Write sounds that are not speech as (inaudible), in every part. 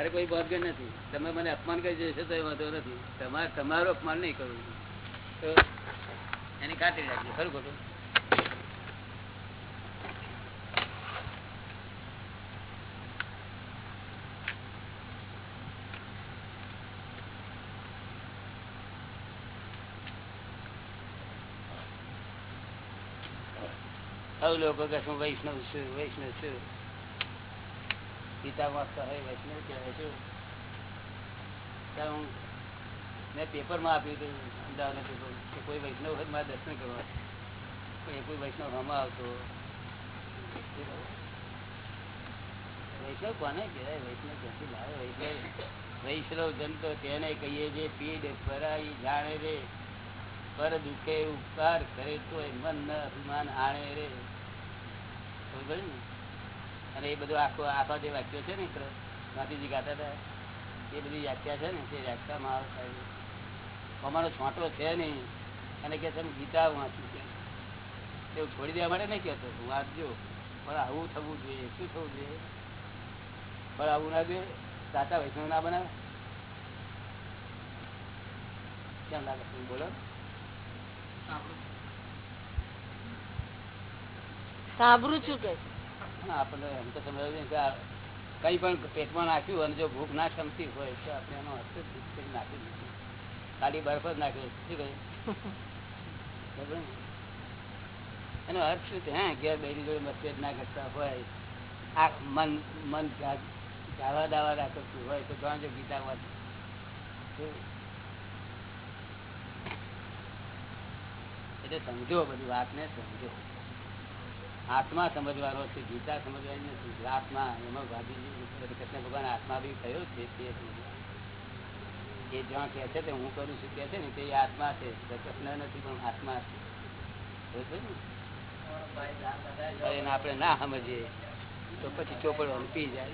મારે કોઈ ભાગ્ય નથી. તમે મને અપમાન કરી જશો તો એ વાંધો નથી. તમારે તમારું અપમાન નહીં કરવું તો એની ખાતરી રાખજો. ખરું ખોટું? લોકો કે શું વૈષ્ણવ છું વૈષ્ણવ છું. પિતા વાંચતા હોય વૈષ્ણવ કહેવાય છું. આપ્યું હતું, અમદાવાદના પેપર, કે કોઈ વૈષ્ણવ હોય મારે દર્શન કરવા. કોઈ વૈષ્ણવ હમા આવતો વૈષ્ણવ કોને કહેવાય? વૈષ્ણવ ક્યાંથી લાવે? વૈષ્ણવ વૈષ્ણવ જન તો તેને કહીએ જે પીડ પરાઈ જાણે રે, પર દુખે ઉપકાર કરે તો મન અભિમાન આણે રે. સમજ ને? અને એ બધું આખો આખા જે વાક્યો છે ને ગાંધીજી ગાતા હતા એ બધી વ્યાખ્યા છે ને તે વ્યાખ્યામાં અમારો છોટો છે નહીં. અને કે છે ગીતા વાંચું છે. એવું છોડી દેવા માટે નહીં કહેતો હું વાંચજો. પણ આવું થવું જોઈએ. શું થવું જોઈએ? પણ આવું ના જોઈએ. સાચા વૈષ્ણવ ના બનાવે. કેમ લાગે તમે બોલો. સાંભળું છું. કે આપણને એમ તો સમજાવ્યું કે કઈ પણ પેટમાં નાખ્યું અને જો ભૂખ ના ક્ષમતી હોય તો આપણે એનો કરી નાખી દીધું. ખાલી બરફ જ નાખ્યો શું કહ્યું? (laughs) એનો અર્થ શું છે? હા ઘેર બેરી જોડે મતભેદ ના કરતા હોય આ મન મન ગાવા દાવા રાખતું હોય તો જાણજો ગીતા વાત એટલે સમજો બધી વાતને સમજો. આત્મા સમજવાનો છે, ગીતા સમજવાની નથી. આત્મા, એમાં ગાંધીજી કૃષ્ણ ભગવાન આત્મા બી થયો છે તે. એ જ્યાં કે છે તે હું કરું છું કે છે ને તે આત્મા છે. કૃષ્ણ નથી, પણ આત્મા છે. આપણે ના સમજીએ. તો પછી ચોપડો પી જાય.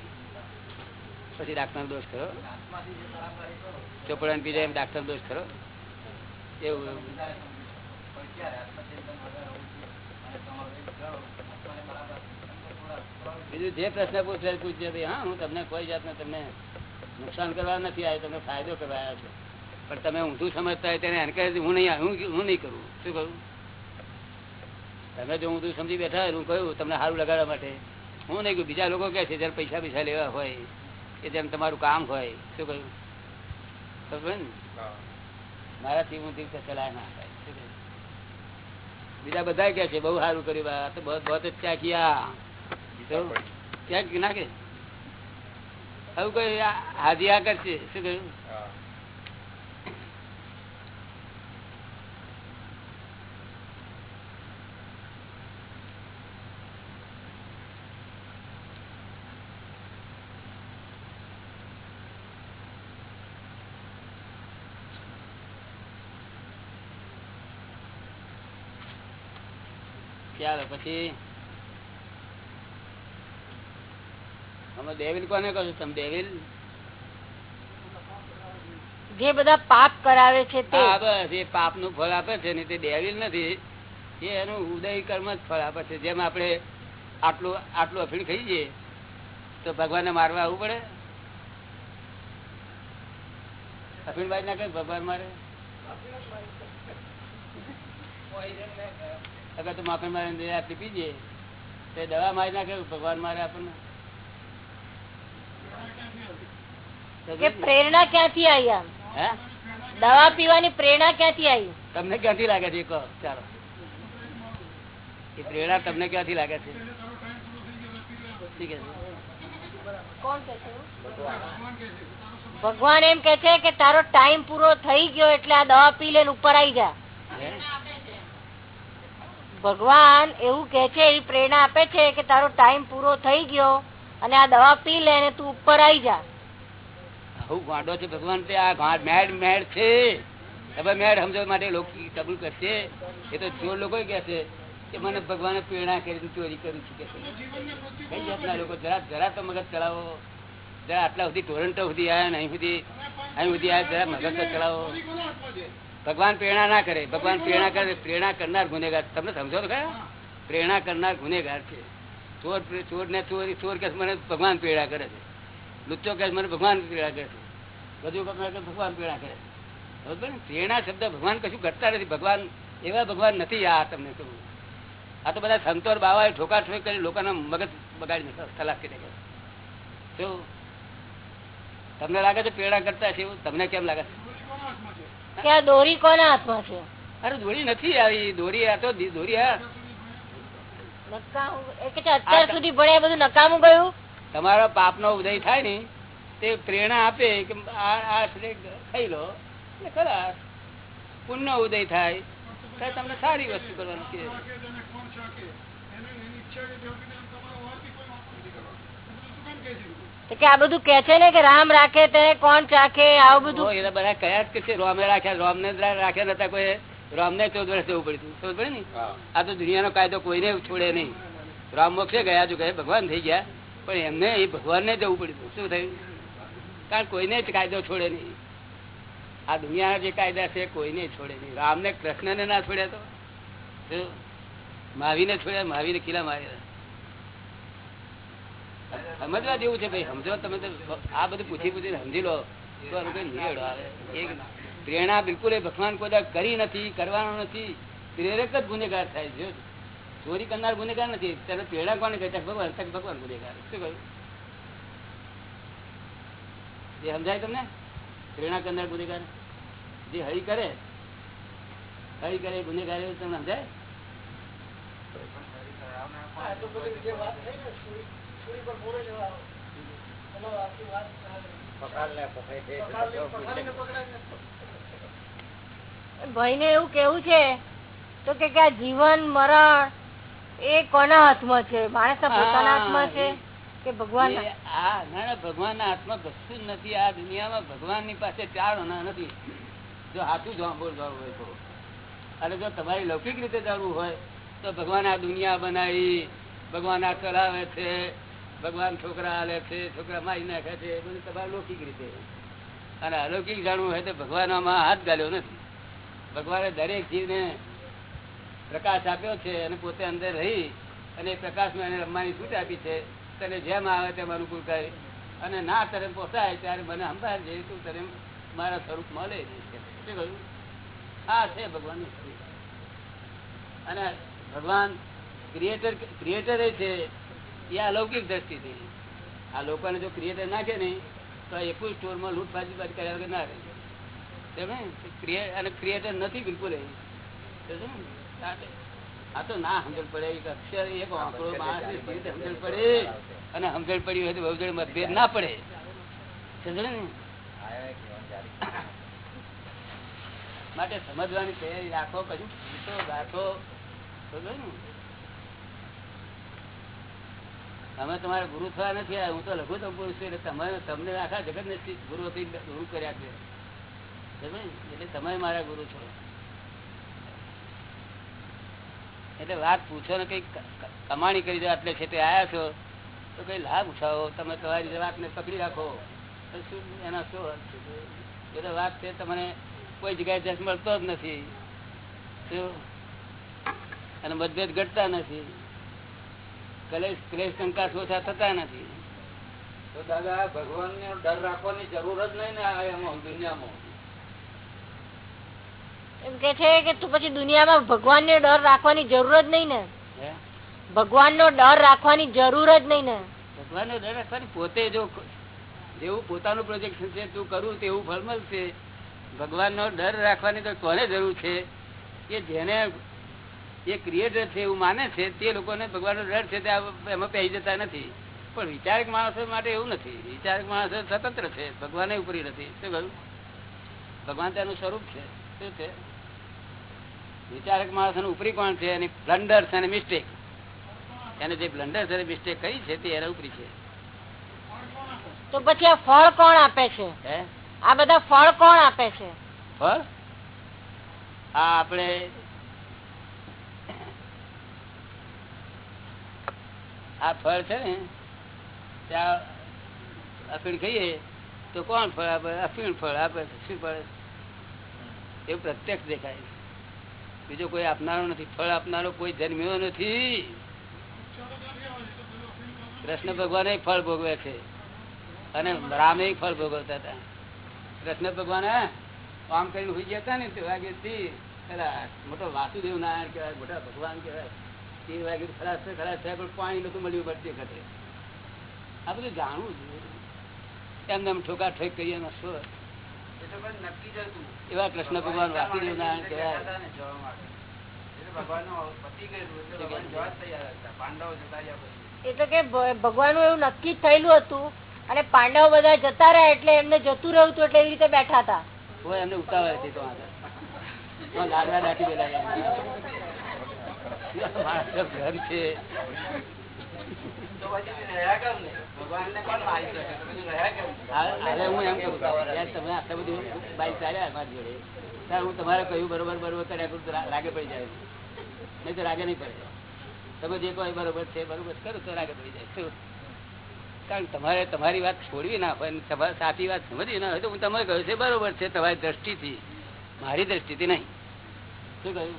પછી ડાક્ટર દોષ ખરો. ચોપડ પી જાય એમ ડાક્ટર દોષ ખરો. એવું. એવું બીજું જે પ્રશ્ન પૂછે પૂછજે ભાઈ હા હું તમને કોઈ જાતને તમને નુકસાન કરવા નથી આવ્યો તમને ફાયદો કરવા આવ્યો છે. પણ તમે ઊંધું સમજતા હોય તેને એન્કરેજ હું નહીં હું હું નહીં કરું. શું કરું તમે જો ઊંધું સમજી બેઠા હોય હું કહ્યું તમને સારું લગાડવા માટે. હું નહીં કહું બીજા લોકો કહે છે જ્યારે પૈસા પૈસા લેવા હોય કે જેમ તમારું કામ હોય. શું કહ્યું ખબર ને? મારાથી હું દિવસે ચલાય ના થાય? બીજા બધા કહે છે બહુ સારું કર્યું બા, તો બહુ કિયા તો ક્યાં કે નાખે. આવું કઈ હાજી આ કરશે? શું કહ્યું? ચાલો પછી અમે ડેવિલ કોને કહો છો? તમે ડેવિલ જે બધા પાપ કરાવે છે તે. હા બસ એ પાપનું ફળ આપે છે ને તે ડેવિલ નથી. એ એનું ઉદય કર્મ જ ફળ આપે છે. જેમ આપણે આટલું આટલું અફીણ ખાઈ જઈએ તો ભગવાનને મારવા આવવું પડે? અફીણ બાજ ના કઈ ભગવાન મારે? અગર તો માફી મારે આટલી પીજે તો દવા મારી નાખે ભગવાન મારે આપણને. કે પ્રેરણા ક્યાંથી આવી આમ? દવા પીવાની પ્રેરણા ક્યાંથી આવી? તમને ક્યાંથી લાગે છે? કહો ચાલો. એ પ્રેરણા તમને ક્યાંથી લાગે છે? ભગવાન એમ કે છે કે તારો ટાઈમ પૂરો થઈ ગયો એટલે આ દવા પી લે ઉપર આવી જા. ભગવાન એવું કે છે એ પ્રેરણા આપે છે કે તારો ટાઈમ પૂરો થઈ ગયો અને આ દવા પી લે ને તું ઉપર આવી જા. આવું ગાંડો છે ભગવાન તે. આ મેડ મેડ છે. હવે મેડ સમજવા માટે લોકો કબૂલ કરશે. એ તો ચોર લોકો કહે છે કે મને ભગવાને પ્રેરણા કરી તું ચોરી કરું છું કે. કઈ જાતના લોકો? જરા જરા તો મગજ ચલાવો. જરા આટલા સુધી ટોરન્ટો સુધી આવ્યા ને અહીં સુધી અહીં સુધી આવ્યા જરા મગજ તો ચલાવો. ભગવાન પ્રેરણા ના કરે. ભગવાન પ્રેરણા કરે પ્રેરણા કરનાર ગુનેગાર તમને સમજો તો કયા પ્રેરણા કરનાર ગુનેગાર છે. ચોર ચોર ને ચોર ચોર કે મને ભગવાન પ્રેરણા કરે છે. લુચ્ચો કહે મને ભગવાન પીડા કરે બધું કહે ભગવાન પીડા કરે બરોબર ને? પ્રેરણા શબ્દ ભગવાન કશું કરતા નથી. ભગવાન એવા ભગવાન નથી આ તમને કહું. આ તો બધા સંતોર બાવાએ ઠોકા ઠોક કરી લોકોના મગજ બગાડી ખલાસ કરી શું તમને લાગે છે પ્રેરણા કરતા છે એવું? તમને કેમ લાગે છે? દોરી કોના હાથમાં છે? અરે દોરી નથી આવી. દોરી આ તો દોરી આ. અત્યાર સુધી ભણ્યા બધું નકામું ગયું? તમારા પાપનો ઉદય થાય ને તે પ્રેરણા આપે કે આ આ ખાઈ લો. એટલે ખરા પુણ્ય ઉદય થાય. તમને સારી વસ્તુ કરવાનું કે આ બધું કે છે ને કે રામ રાખે તે કોણ ચાખે આવું બધું? એ બધા કયા જ કે છે રોમે રાખ્યા રોમ ને રાખ્યા નતા કોઈ. રોમને ચૌદ વર્ષ જવું પડ્યું સમજ પડે ને? આ તો દુનિયાનો કાયદો કોઈને છોડે નહીં. રામ મોક્ષે ગયા જો કહે ભગવાન થઈ ગયા. પણ એમને એ ભગવાનને જવું પડ્યું શું થયું? કારણ કોઈને જ કાયદો છોડે નહીં. આ દુનિયાના જે કાયદા છે, કોઈને છોડે નહીં. રામને કૃષ્ણને ના છોડ્યા તો? શું? મહાવીરને છોડ્યા? મહાવીરને કિલ્લા માર્યા? સમજવા જેવું છે ભાઈ, સમજો તમે તો આ બધું પૂછી પૂછીને સમજી લો. તો આવે. પ્રેરણા બિલકુલ એ ભગવાન કોઈ કરી નથી, કરવાનો નથી. પ્રેરક જ ગુનેગાર થાય છે. ચોરી કરનાર ગુનેગાર નથી. ત્યારે પેડા કોને કહે? ભગવાન ભગવાન ગુનેગાર. શું કહ્યું? એ સમજાય તમને? પ્રેરણા કરનાર ગુનેગાર? જે હરી કરે હરી કરે ગુનેગાર એવું તમને સમજાય? ભાઈ ને એવું કેવું છે તો કે કે જીવન મરણ એ કોના હાથમાં છે? માણસ પોતાના હાથમાં છે કે ભગવાન આ ના ના ભગવાનના હાથમાં કશું નથી. આ દુનિયામાં ભગવાનની પાસે ચાર હોના નથી. જો હાથું જાંબોળ જાણવું હોય તો. અને જો તમારી લૌકિક રીતે જવું હોય તો ભગવાન આ દુનિયા બનાવી ભગવાન આ ચલાવે છે ભગવાન છોકરા હાલે છે છોકરા મારી નાખે છે એ બધું તમારે લૌકિક રીતે. અને અલૌકિક જાણવું હોય તો ભગવાન આમાં હાથ ગાલ્યો નથી. ભગવાને દરેક જીવને પ્રકાશ આપ્યો છે અને પોતે અંદર રહી અને એ પ્રકાશમાં એને રમવાની છૂટ આપી છે, તને જેમ આવે તેમ અનુકૂળ કરે. અને ના તને પોસાય ત્યારે મને સંભાળ જે તું તને મારા સ્વરૂપ મળે શું આ છે સ્વરૂપ. અને ભગવાન ક્રિએટર ક્રિએટર એ છે, એ અલૌકિક દ્રષ્ટિથી. આ લોકોને જો ક્રિએટર નાખે ને, તો એકું સ્ટોરમાં લૂંટ બાજી કર્યા વગર ના રહે. અને ક્રિએટર નથી બિલકુલ એ. ને? આ- આ તો ના સમજણ પડે એક અક્ષર એક આંકડો માણસની સમજણ પડે. અને સમજણ પડી હોય તો બહુ જોડે મતભેદ ના પડે. સમજે ને? માટે સમજવાની તૈયારી રાખો કશું પૂછો રાખો સમજે ને? અમે તમારા ગુરુ થવા નથી આવ્યા. હું તો લઘુત્તમ પુરુષ છું એટલે તમે તમને આખા જગત ને ગુરુ ગુરુ કર્યા છે. એટલે તમે મારા ગુરુ છો. એટલે વાત પૂછો ને કઈ કમાણી કરી દો, આટલે છે તે આયા છો, તો કઈ લાભ ઉઠાવો, તમે તમારી વાતને પકડી રાખો. શું, એના શું છે? એ વાત છે, તમને કોઈ જગ્યાએ જશ મળતો જ નથી. શું? અને મતભેદ ઘટતા નથી. કલેશ, ક્લેશ, શંકા ઓછા થતા નથી. તો દાદા ભગવાન ને ડર રાખવાની જરૂર જ નહીં ને આ એમાં, દુનિયામાં? એમ કે છે કે તું પછી દુનિયામાં ભગવાન ને ડર રાખવાની જરૂર જ નહીં ને. ભગવાન નો ડર રાખવાની જરૂર જ નહીં ને. ભગવાનનો ડર રાખવાની પોતે જો જેવું પોતાનું પ્રોજેક્શન છે તું કરું તેવું ફળ મળશે. ભગવાનનો ડર રાખવાની તો કોને જરૂર છે? કે જેને એ ક્રિએટર છે એવું માને છે તે લોકોને ભગવાનનો ડર છે તે એમાં પહેરી જતા નથી. પણ વિચારક માણસો માટે એવું નથી. વિચારક માણસો સ્વતંત્ર છે. ભગવાન ઉપરી નથી. શું ભગવાન તેનું સ્વરૂપ છે. શું છે? વિચારક માણસ ઉપરી કોણ છે એની બ્લન્ડર્સ અને મિસ્ટેક એને જે બ્લન્ડર્સ અને મિસ્ટેક કરી છે તે એના ઉપરી છે. તો પછી આ ફળ કોણ આપે છે? આ બધા ફળ કોણ આપે છે? ફળ? આ આપણે આ ફળ છે ને ત્યાં અફીણ ખાઈએ તો કોણ ફળ આપે? અફીણ ફળ આપે શું ફળ. એવું પ્રત્યક્ષ દેખાય છે. બીજો કોઈ આપનારો નથી, ફળ આપનારો કોઈ જન્મ્યો નથી. કૃષ્ણ ભગવાન ફળ ભોગવે છે. અને રામે ફળ ભોગવતા હતા. કૃષ્ણ ભગવાન આમ કરીને હોઈ ગયા હતા ને, તે વાગે થી, પેલા મોટો વાસુદેવ નારાયણ કહેવાય, મોટા ભગવાન કહેવાય, તે વાગે ખલાસ છે ખલાસ થયા, પણ પાણી નતું મળ્યું પડતી વખતે. આ બધું જાણવું જોઈએ. એમને એમ ઠોકા ઠોક કરીએ શું? એવા કૃષ્ણ ભગવાન વાસુદેવ નારાયણ કહેવાય. એ એટલે કે ભગવાન એવું નક્કી થયેલું હતું અને પાંડવ બધા જતા રહ્યા એટલે એમને જતું રહ્યું હતું એટલે એવી રીતે બેઠા હતા. કોઈ એમને ઉતાવળ હતી તો દાટી ઘર છે. નહીં? હા, બાઈક ચાલ્યા મારી હું તમારે કહ્યું બરોબર બરોબર કર્યા કરું રાગે પડી જાય. નહીં તો રાગે નહીં પડે. તમે જે કહો બરોબર છે બરોબર કરો તો રાગે પડી જાય. શું? કારણ તમારે તમારી વાત છોડવી ના હોય સાચી વાત સમજવી ના હોય તો હું તમે કહ્યું છે બરોબર છે તમારી દ્રષ્ટિથી. મારી દ્રષ્ટિથી નહીં. શું કહ્યું?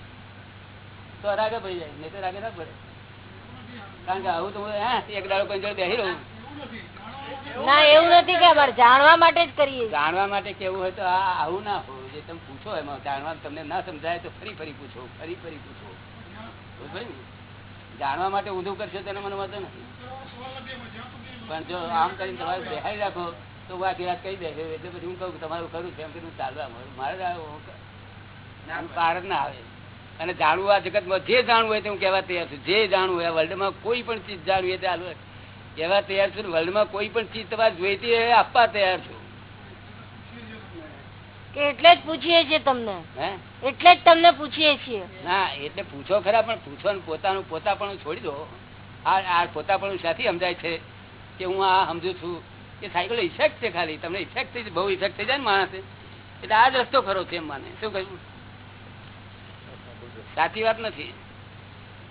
તો રાગે પડી જાય નહીં તો રાગે ના પડે. કારણ કે આવું તો હું હા એક દાડો કોઈ જોડે બેસી રહું. ના એવું નથી કે અમારે જાણવા માટે જ કરીએ જાણવા માટે કેવું હોય તો આ આવું ના હોવું જે તમે પૂછો એમાં જાણવા તમને ના સમજાય તો ફરી ફરી પૂછો ફરી ફરી પૂછો. બરોબર ને? જાણવા માટે ઊંધું કરશો તેને મને વાંધો નથી. પણ જો આમ કરીને તમારે દેખાઈ રાખો તો હું આખી રાત કહી દેશે એટલે પછી હું કહું તમારું ખરું છે. એમ કે ચાલવા મળે મારે પાર જ ના આવે. અને જાણવું આ જગતમાં જે જાણવું હોય તે હું કહેવા તૈયાર છું. જે જાણવું હોય વર્લ્ડમાં કોઈ પણ ચીજ જાણવી હોય તે કહેવા તૈયાર છું વર્લ્ડમાં કોઈ પણ ચીજ તમારે જોઈતી હોય આપવા તૈયાર છું. એટલે જ પૂછીએ છીએ તમને. હે? એટલે જ તમને પૂછીએ છીએ. ના એટલે પૂછો ખરા પણ પૂછો ને પોતાનું પોતાપણું છોડી દો. આ આ પોતાપણું સાથી સમજાય છે કે હું આ સમજુ છું કે સાયકલ ઇફેક્ટ છે ખાલી. તમને ઇફેક્ટ થઈ બહુ ઇફેક્ટ થઈ જાય ને માણસે. એટલે આ જ રસ્તો ખરો છે એમ માને. શું કહ્યું? સાચી વાત નથી.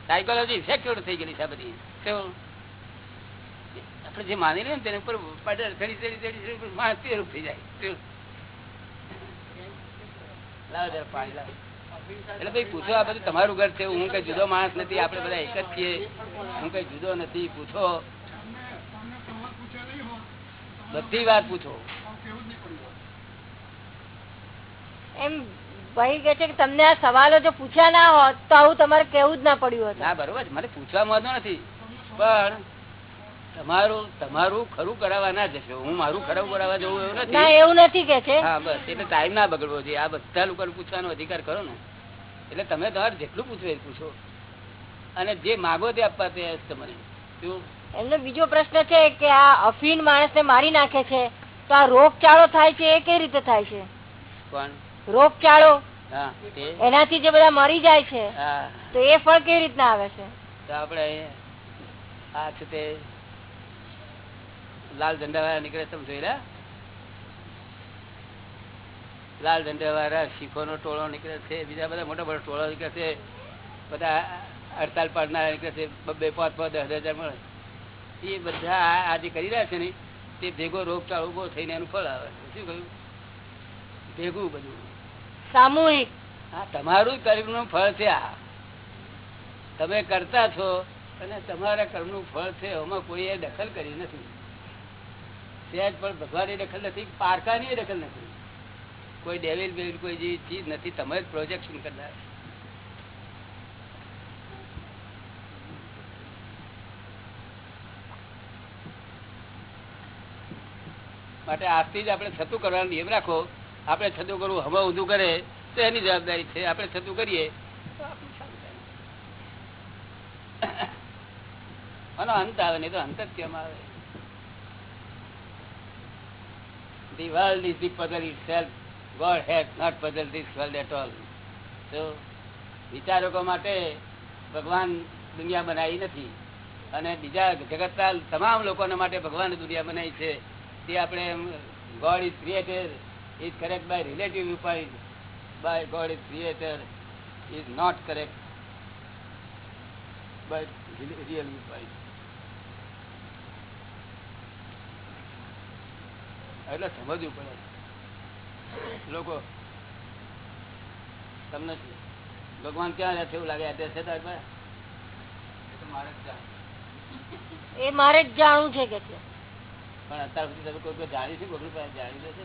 સાયકોલોજી ઇફેક્ટ થઈ ગયેલી છે બધી? આપણે જે માની લઈએ ને તેની ઉપર ચડી ચડી ચડી માણસ તે રૂપ થઈ જાય. શું? પાણી લાવો. એટલે ભાઈ પૂછો આ બધું તમારું ઘર છે હું કઈ જુદો માણસ નથી આપણે બધા એક જ છીએ. હું કઈ જુદો નથી પૂછો. બધી વાત પૂછો. એમ ભાઈ કે છે કે તમને આ સવાલો જો પૂછ્યા ના હોત તો આવું તમારે કેવું જ ના પડ્યું હતું. ના બરોબર. મને પૂછવા માંગતો નથી. પણ તમારું તમારું ખરું કરાવવા ના જશો. હું મારું ખરું કરાવવા જવું એવું ના નથી એવું નથી કે છે. હા બસ. એટલે ટાઈમ ના બગડવો જોઈએ. આ બધા લોકો પૂછવાનો અધિકાર કરો ને. એટલે તમે તમારે જેટલું પૂછવે એ પૂછો. અને જે માગો તે આપવા તૈયાર તમારે. તમને એમનો બીજો પ્રશ્ન છે કે આ અફીન માણસને મારી નાખે છે. તો આ રોગચાળો થાય છે એ કઈ રીતે થાય છે? કોણ? રોગચાળો એનાથી જે બધા મરી જાય છે હા. તો એ ફળ કેવી રીતના આવે છે? તો આપણે આ છે તે લાલ ઝંડા વાળા નીકળે તમે જોયેલા લાલ ઝંડા વાળા શીખો નો ટોળો નીકળે છે બીજા બધા મોટા મોટા ટોળો નીકળે છે બધા હડતાલ પાડનારા નીકળે છે બે પાંચ પાંચ દસ હજાર મળે. એ બધા આજે કરી રહ્યા છે ને તે ભેગો રોગચાળો ઊભો થઈને એનું ફળ આવે. શું કહ્યું? ભેગું બધું. સામૂહિક. તમારું તમારું કર્મનું ફળ છે આ. તમે કરતા છો અને તમારા કર્મનું ફળ છે, એમાં કોઈએ દખલ કરી નથી. ભગવાનની દખલ નથી પારકાની દખલ નથી. કોઈ ડેવિલ બેવિલ, કોઈ જે ચીજ નથી, તમે જ પ્રોજેક્શન કરનાર. માટે આજથી જ આપણે છતું કરવાનો નિયમ રાખો. આપણે છતું કરવું હવા ઊંધું કરે તો એની જવાબદારી છે આપણે છતું કરીએ. આનો અંત આવે નહીં તો અંત જ કેમ આવે The world is the puzzle itself. God has not puzzled this world at all. So, વિચારકો માટે ભગવાન દુનિયા બનાવી નથી અને બીજા જગતના તમામ લોકોના માટે ભગવાન દુનિયા બનાવી છે તે આપણે God is created is correct by relative viewpoint by God is creator is not correct by real viewpoint એટલે સમજવું પડે. લોકો તમને ભગવાન ક્યાં રહે છે એવું લાગે એડ્રેસ છે તારી? એ તો મારે જ જાણવું છે. કે પણ અત્યાર સુધી તમે કોઈ કોઈ જાણી છે? કોઈ પાસે જાણી લે છે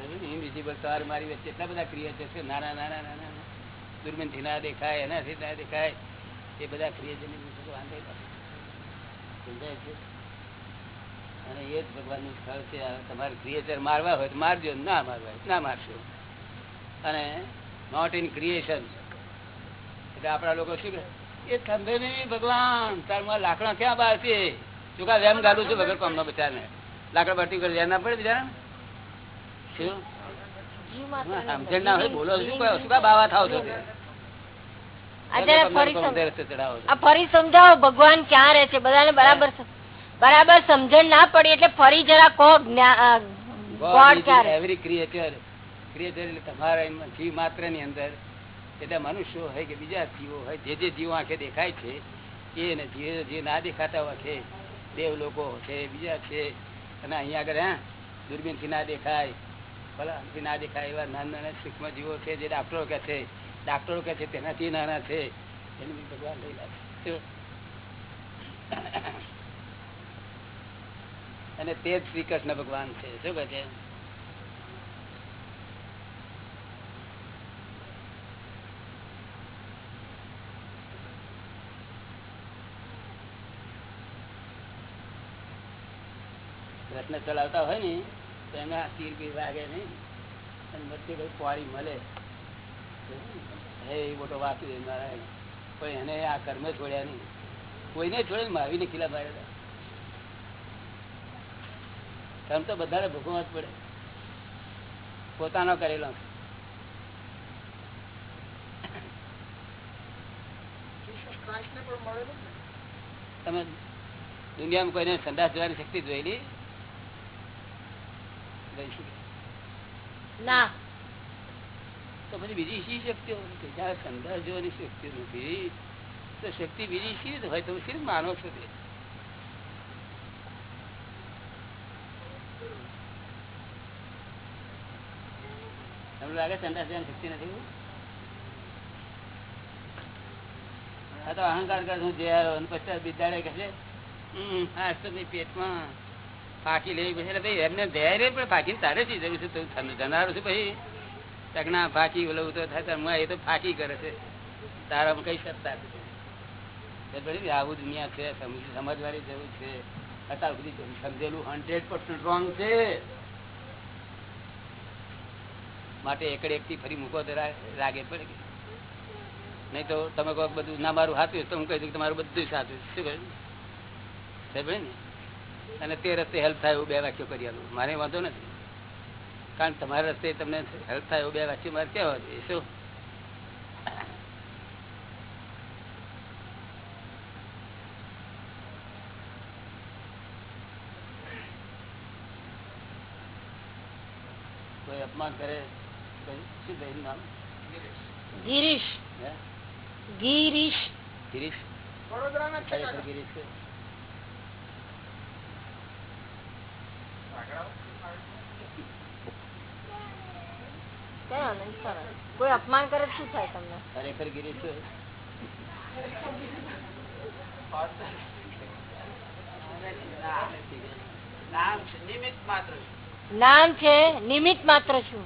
ઇનવિઝિબલ તાર મારી વચ્ચે એટલા બધા ક્રિએચર છે નાના નાના નાના નાના. ના દેખાય એનાથી ના દેખાય. એ બધા ક્રિએચર વાંધો સમજાય છે? અને એ જ ભગવાનનું સ્થળ છે તમારે ક્રિએચર મારવા હોય તો મારજો ના મારવા ના મારશો. અને નોટ ઇન ક્રિએશન એટલે આપણા લોકો શું કહે? એ સમજે નહીં ભગવાન તારમાં લાકડા ક્યાં બહાર છે? વેમ ગાલું છું વગર કોમનો બચાને લાકડા બાટી કરી ધ્યાન ના પડે હા, સમજણ ના હોય બોલો શું શું કા બાવા થાવ છો ફરી તમને સમ- ઊંધે રસ્તે ચડાવો છો. આ ફરી સમજાવો ભગવાન ક્યાં રહે છે? બધાને બરાબર બરાબર સમજણ ના પડી એટલે ફરી જરા કહો એટલે તમારા જીવ માત્રની અંદર. એટલે મનુષ્યો હોય કે બીજા જીવો હોય જે જે જીવો આંખે દેખાય છે એ ને જે જે ના દેખાતા હોય છે દેવ લોકો છે બીજા છે અને અહીંયા આગળ હા દૂરબીનથી ના દેખાય. ભલા ના દેખાય એવા નાના નાના સૂક્ષ્મ જીવો છે, જે ડાક્ટરો કે છે ડાક્ટરો કે છે, તેનાથી નાના છે. એને ભગવાન લઈ લે. અને તે જ શ્રી કૃષ્ણ ભગવાન છે. શું કહે છે? રત્ન ચલાવતા હોય ને તો એના તીર બી વાગે નહીં. અને વચ્ચે કઈ પાણી મળે. એ મોટો વાસુદેવ નારાયણ. પણ એને આ કર્મ છોડ્યા નહીં. કોઈને છોડે માવીને ખીલા માર્યા કર્મ તો બધાને ભોગવવા જ પડે. પોતાનો કરેલો. તમે દુનિયામાં કોઈને સંદાસ જોવાની શક્તિ જોયેલી? ના. તો પછી બીજી શી શક્તિઓ જ્યાં સંદાસ જોવાની શક્તિ નથી. તો શક્તિ બીજી શી રીતે હોય તમે શી માનો છો તે? તમને લાગે સંદાસ જોવાની શક્તિ નથી આ તો અહંકાર કરું જે પછી બિદાડે કહે છે "હમ, આ પેટમાં ફાકી લેવી પછી એટલે એમને ધૈર્ય પણ ફાકી તારે શી જરૂર છે? તું જનારું છું ભાઈ ટકના ફાંકી ઓલું તો થાય એ તો ફાંકી કરે છે. તારામાં કઈ સત્તા નથી. આવું દુનિયા છે, સમજ- સમજવાની જરૂર છે. અત્યાર સુધી સમજેલું હંડ્રેડ પર્સન્ટ રોંગ છે. માટે એકડે એકથી ફરી મૂકો તો રાગે પડે નહીં તો તમે કહો બધું ના મારું સાચું તો હું કહી દઉં તમારું બધું સાચું. શું કહ્યું? ને? અને તે રસ્તે હેલ્પ થાય એવું બે વાક્યો કરી આલું. મારે વાંધો નથી. કારણ તમારા રસ્તે તમને હેલ્પ થાય એવું બે વાક્યો મારે કહેવા જોઈએ. શું? કોઈ અપમાન કરે? શું કહે નામ? ગિરીશ. હે? ગિરીશ. ગિરીશ? વડોદરા ના છે. ગિરીશ છે કયો નહીં સરસ કોઈ અપમાન કરે શું થાય તમને? ખરેખર નામ છે, નિમિત્ત માત્ર છે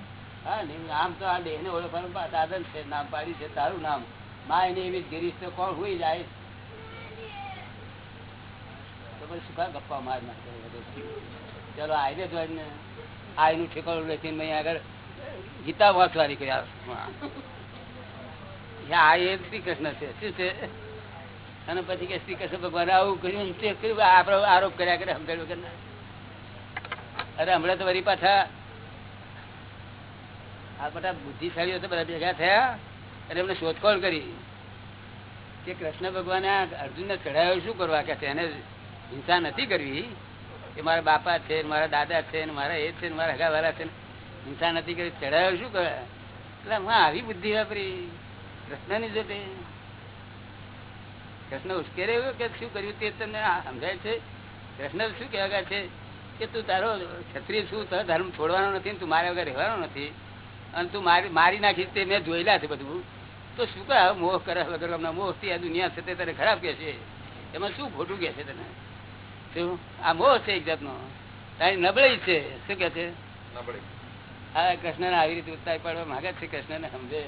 હા નહીં, તો આ દેહ ને ઓળખવાનું સાધન છે નામ પાડી છે તારું નામ. માય ને એવી ગિરીશ તો કોણ હોય જાય? તો પછી શું ગપ્પા માર નાખે? ચલો આઈને જોઈને આઈનું ઠેકાણું લેતી મેં આગળ ગીતા વાંચવાની કોઈ આ એ શ્રી કૃષ્ણ છે. શું છે? અને પછી કે શ્રી ભગવાન આવું કર્યું તે કર્યું આપડે આરોપ કર્યા કરે સમજણ વગરના. અરે, હમણાં તો વળી પાછા આ બધા બુદ્ધિશાળીઓ તો બધા ભેગા થયા અને એમને શોધખોળ કરી કે કૃષ્ણ ભગવાને આ અર્જુનને ચઢાયો શું કરવા કે એને હિંસા નથી કરવી કે મારા બાપા છે મારા દાદા છે ને મારા એ છે મારા હગાવાળા છે ને હિંસા નથી કરી ચડાયો શું કરે? એટલે હું આવી બુદ્ધિ વાપરી. કૃષ્ણની જોડે. કૃષ્ણ ઉશ્કેરે કે, શું કર્યું તે તમને સમજાય છે? કૃષ્ણ શું કહેવા ગયા છે? કે, તું તારો ક્ષત્રિય શું ધર્મ છોડવાનો નથી તું મારા વગર રહેવાનો નથી. અને તું મારી મારી નાખી તે મેં જોયેલા છે બધું. તો શું કહે મોહ કરે વગર હમણાં મોહથી આ દુનિયા છે તે તને ખરાબ કે છે. એમાં શું ખોટું કે છે તને? શું? આ મોહ છે એક જાતનો. તારી નબળી છે. શું કે છે? હા કૃષ્ણ આવી રીતે ઉત્સાહ પાડવા માંગે છે કૃષ્ણ ને સમજે.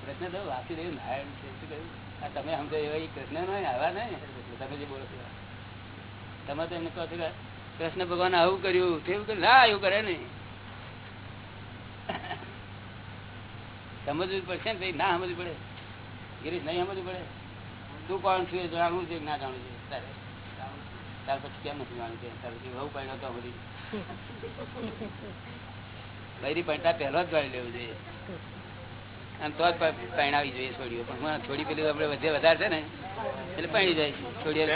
કૃષ્ણ તો વાસુદેવ નારાયણ છે, શું કહ્યું? આ તમે સમજો, એવા કૃષ્ણ નો આવા નહીં તમે જે બોલો તમે તો એમને કહો છો કૃષ્ણ ભગવાન આવું કર્યું તેવું કર્યું. ના, એવું કરે નહીં. સમજવું પડશે ને ના સમજવું પડે. ગિરીશ, નહીં સમજવું પડે. તું કોણ છું એ જાણવું છે ના જાણવું છે? તારે. ત્યાર પછી કેમ નથી જાણવું છે તારે બહુ પડ્યો તો બધી. બૈરી પૈટા પહેલો જ ગણી લેવું જોઈએ. અને તો જ પ- જોઈએ છોડીઓ. પણ છોડી પેલી આપણે વધે વધારે છે ને એટલે પરણી જાય છોડીઓ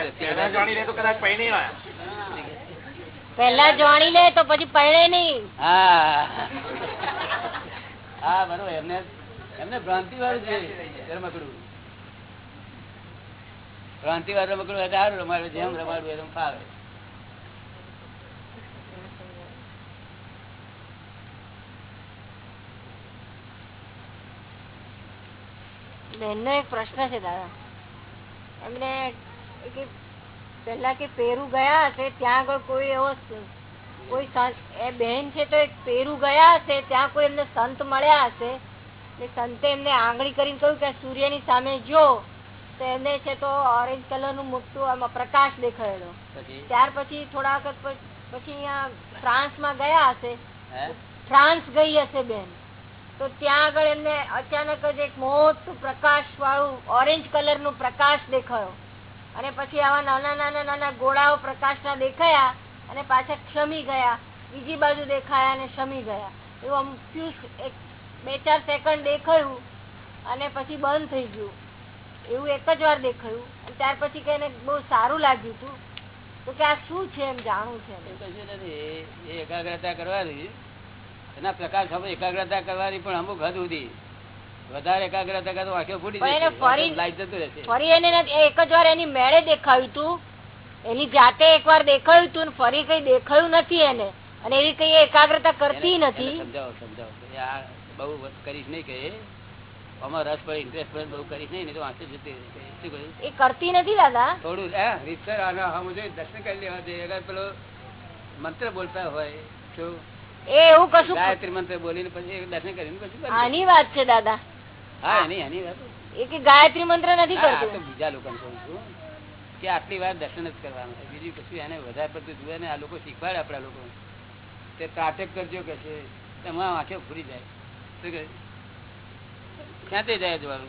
પેલા જાણી લે તો પછી પરણે નહીં. હા. હા બરોબર. એમને એમને ભ્રાંતિ વાળું છે. રમકડું ભ્રાંતિ વાળું રમકડું વધારે રમાડું. જેમ રમાડું એમ ફાવે. બેનનો એક પ્રશ્ન છે દાદા. એમને કે પેલા કે પેરુ ગયા હશે ત્યાં આગળ કોઈ એવો કોઈ એ બેન છે તો એક પેરુ ગયા હશે ત્યાં કોઈ એમને સંત મળ્યા હશે. સંતે એમને આંગળી કરીને કહ્યું કે સૂર્યની સામે જો. તો એમને છે તો ઓરેન્જ કલરનું મોટું આમાં પ્રકાશ દેખાયેલો. ત્યાર પછી થોડા વખત પછી અહીંયા ફ્રાન્સમાં ગયા હશે. ફ્રાન્સ ગઈ હશે બેન. તો ત્યાં આગળ એમને અચાનક જ એક મોટું પ્રકાશ વાળું ઓરેન્જ કલરનું પ્રકાશ દેખાયો. અને પછી આવા નાના નાના નાના ગોળાઓ પ્રકાશના દેખાયા અને પાછા ક્ષમી ગયા. બીજી બાજુ દેખાયા અને ક્ષમી ગયા. એવું આમ એક બે ચાર સેકન્ડ દેખાયું અને પછી બંધ થઈ ગયું. એવું એક જ વાર દેખાયું. ત્યાર પછી કે એને બહુ સારું લાગ્યું હતું. તો કે આ શું છે એમ જાણવું છે એકાગ્રતા કરવાની. એના પ્રકાર સામે એકાગ્રતા કરવાની પણ અમુક હદ સુધી. વધારે એકાગ્રતા કરતો આંખો ફૂટી ફરી- લાઈટ જતું રહેશે. ફરી એને એક જ વાર એની મેળે દેખાયું હતું એની જાતે એક વાર દેખાયું હતું ફરી કઈ દેખાયું નથી એને. અને એવી કઈ એકાગ્રતા કરતી નથી. સમજાવો સમજાવો. બહુ કરીશ નહીં કે આમાં રસ પડે ઇન્ટરેસ્ટ પડે બહુ કરીશ નહીં તો આંખો જતી રહેશે. એ કરતી નથી દાદા. થોડું હા રીતસર આનો હમ દર્શન કરી લેવા અગર પેલો મંત્ર બોલતા હોય શું એ એવું કશું ગાયત્રી મંત્ર બોલીને પછી દર્શન કરીને પછી આની વાત છે દાદા. હા એની એની વાત. એ કે ગાયત્રી મંત્ર નથી કરતું. બીજા કહું છું. કે આટલી વાર દર્શન જ કરવાનું છે. બીજું કશું એને વધારે પડતું જુએ ને આ લોકો શીખવાડે આપણા લોકો. તે ત્રાટક કરજો કે છે તમારા આંખે ફૂરી જાય. શું કહે? ક્યાંથી જાય જોવાનું?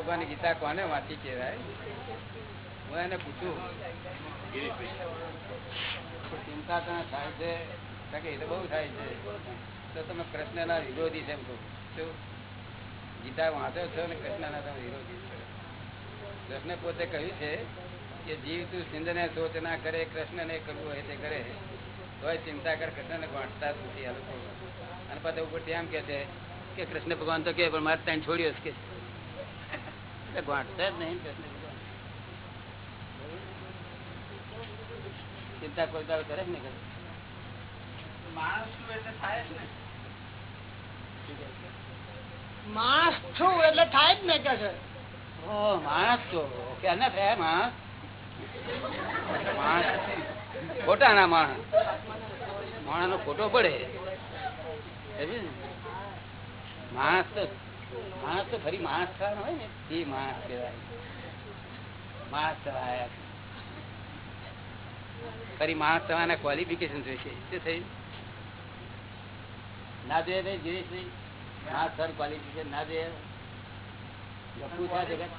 ભગવાન ગીતા કોને વાંચી કહેવાય? હું એને પૂછું. ચિંતા તને થાય છે. કે એ બહુ થાય છે. તો તમે કૃષ્ણના વિરોધી છે ગીતા વાંચો છો ને કૃષ્ણના તમે વિરોધી છો. કૃષ્ણ પોતે કહ્યું છે કે જીવ તું સિંધને સોચ ના કરે, કૃષ્ણને કરવું હોય તે કરે. તોય ચિંતા કર, કૃષ્ણને વાંચતા નથી આ લોકો. અને પાછા ઉપર એમ કે છે કે કૃષ્ણ ભગવાન તો કે પણ મારે ત્યાં છોડ્યો કે જ નહીં. ચિંતા કોઈ દાડો કરે જ કરે માણસ છું એટલે થાય જ ને. માણસ છું એટલે થાય જ ને કે છે? ઓ માણસ તો ક્યાં થયા માણસ? માણસ ખોટા ના માણસ. માણસ નો ખોટો પડે. માણસ તો માણસ તો ફરી માણસ થવાનો હોય ને એ માણસ કહેવાય. માણસ થવાય. ફરી માણસ થવાના ક્વોલિફિકેશન જોઈશે શું થયું. ના જોઈએ ભાઈ ગિરીશભાઈ માણસ થવાની ક્વોલિફિકેશન ના જોઈએ છે જગત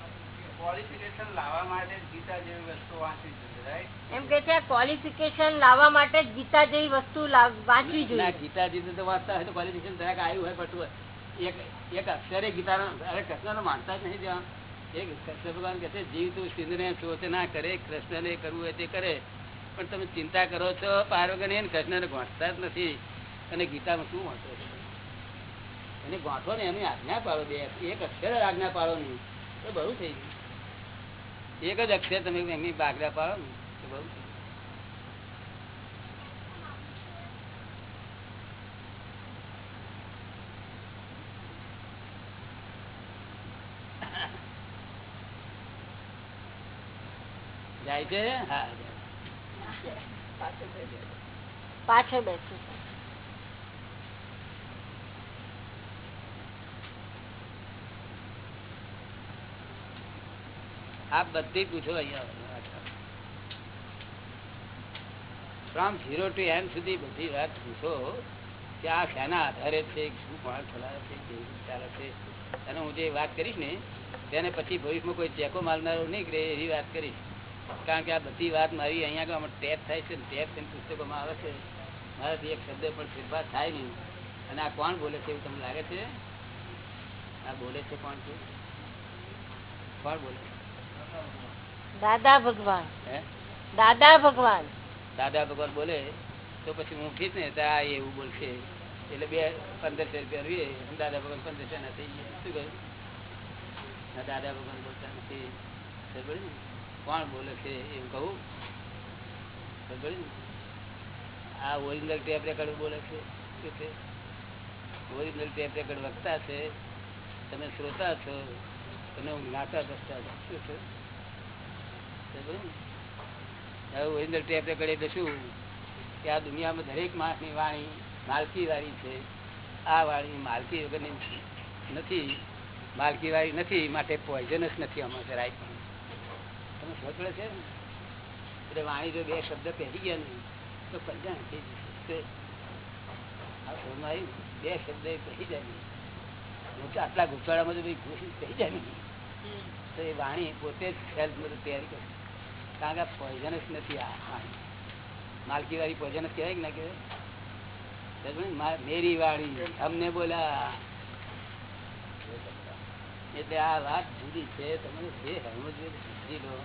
ક્વોલિફિકેશન લાવવા માટે ગીતા જેવી વસ્તુ વાંચવી જોઈએ એમ કે છે ક્વોલિફિકેશન લાવવા માટે ગીતા જેવી વસ્તુ વાંચવી ના ગીતા જેવી તો વાંચતા હોય તો ક્વોલિફિકેશન જરાક આવ્યું હોય પડતું હોય. એક એક અક્ષરે ગીતા કૃષ્ણ માનતા જ નહીં એક કૃષ્ણ ભગવાન કહે જીવ તું સિંધને કૃષ્ણને કરવું હોય તે કરે. પણ તમે ચિંતા કરો છો પાર્વગણ એને કૃષ્ણને ગોઠતા જ નથી. અને ગીતામાં શું વાંચો છો? એને ગોઠો ને એની આજ્ઞા પાડો બે. એક અક્ષર આજ્ઞા પાડો નહીં તો બહુ થઈ ગયું. એક જ અક્ષર તમે એમની આજ્ઞા પાડો ને, તો બહુ થઈ જાય છે હા જાય. પાછળ બેસું આપ બધી પૂછો અહીંયા ફ્રોમ ઝીરો ટુ એન સુધી બધી વાત પૂછો કે આ શેના આધારે છે શું કોણ ચલાવે છે કેવી રીતે ચાલે છે અને હું જે વાત કરીશ ને તેને પછી ભવિષ્યમાં કોઈ ચેકો માલનારો નહીં કરે એવી વાત કરીશ કારણ કે આ બધી વાત મારી અહીંયા ટેપ થાય છે ટેપ થઈને પુસ્તકોમાં આવે છે. મારાથી એક શબ્દ પણ ફેરફાર થાય નહીં. અને આ કોણ બોલે છે એવું તમને લાગે છે? આ બોલે છે કોણ છે? કોણ બોલે દાદા ભગવાન. દાદા ભગવાન. દાદા ભગવાન બોલે તો પછી હું ઉઠીશ ને તો આ એવું બોલશે. એટલે બે પંદરસો રૂપિયા રહીએ દાદા ભગવાન પંદરસો ના થઈ ગયા. શું કહ્યું? દાદા ભગવાન બોલતા નથી. ખબર ને કોણ બોલે છે એવું કહું? આ ઓરિજિનલ ટેપ રેકર્ડ બોલે છે શું છે? ઓરિજિનલ ટેપ રેકર્ડ વક્તા છે, તમે શ્રોતા છો, તમે જ્ઞાતા દસતા છો, શું છે? હવે ઓરિજિનલ ટેપ રેકર્ડ એટલે શું? કે આ દુનિયામાં દરેક માણસની વાણી માલકી વાળી છે. આ વાણી માલકી વગરની નથી. માલકી વાળી નથી, માટે પોઈઝનસ નથી આમાં જરાય પણ તમે છે ને? એટલે વાણી જો બે શબ્દ પહેરી ગયા નહીં તો કલ્યાણ થઈ જશે. આવ્યું? બે શબ્દ પહેરી જાય નહીં તો આટલા ગુસ્સાળામાં તો ભાઈ ઘૂસી પહેરી જાય નહીં તો એ વાણી પોતે જ સેલ્ફ બધું તૈયારી કરે. કારણ કે પોઈઝનસ નથી આ વાણી. માલકી વાળી પોઈઝનસ કહેવાય કે ના કહેવાય? મેરી વાળી અમને બોલા. એટલે આ વાત જુદી છે. તમને જે સમજવું સમજી લો.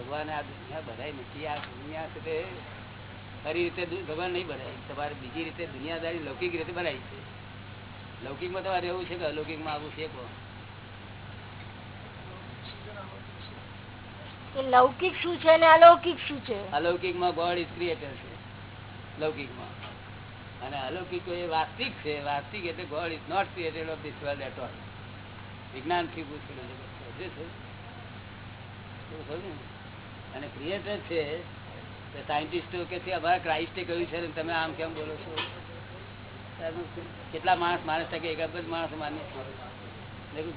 ભગવાને આ દુનિયા ભરાય નથી. આ દુનિયા છે ખરી રીતે ભગવાન નહીં ભરાય. તમારે બીજી રીતે દુનિયાદારી લૌકિક રીતે ભરાય છે. લૌકિકમાં તમારે એવું છે કે અલૌકિકમાં આવું છે કોણ? લૌકિક શું છે અલૌકિક શું છે? અલૌકિકમાં ગોડ ઇઝ ક્રિએટર છે. લૌકિકમાં. અને અલૌકિક એ વાસ્તવિક છે. વાસ્તિક એટલે God is not created of this world at all વિજ્ઞાનથી પૂછેલું છે. અને ક્રિએટર છે તો સાયન્ટિસ્ટો કે છે અમારા ક્રાઇસ્ટે કહ્યું છે ને તમે આમ કેમ બોલો છો? કેટલા માણસ માણસ થાય કે એક જ માણસ માન્ય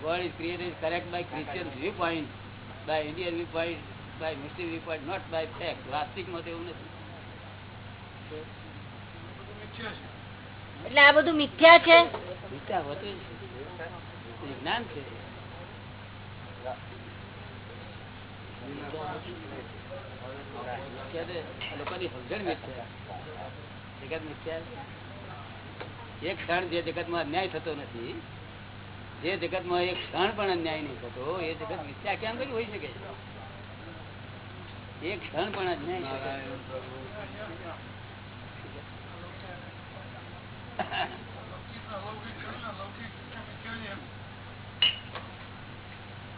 God is created correct by Christian view point by Indian view point by Muslim view point not by fact વાસ્તવિકમાં તો એવું નથી. એટલે આ બધું મિથ્યા છે? મિથ્યા હોતું જ્ઞાન વિજ્ઞાન છે મિથ્યા તો લોકોની સમજણ જગત મિથ્યા એક ક્ષણ જે જગતમાં અન્યાય થતો નથી, જે જગતમાં એક ક્ષણ પણ અન્યાય નહીં થતો, એ જગત મિથ્યા કેમ કઈ હોઈ શકે? એક ક્ષણ પણ અન્યાય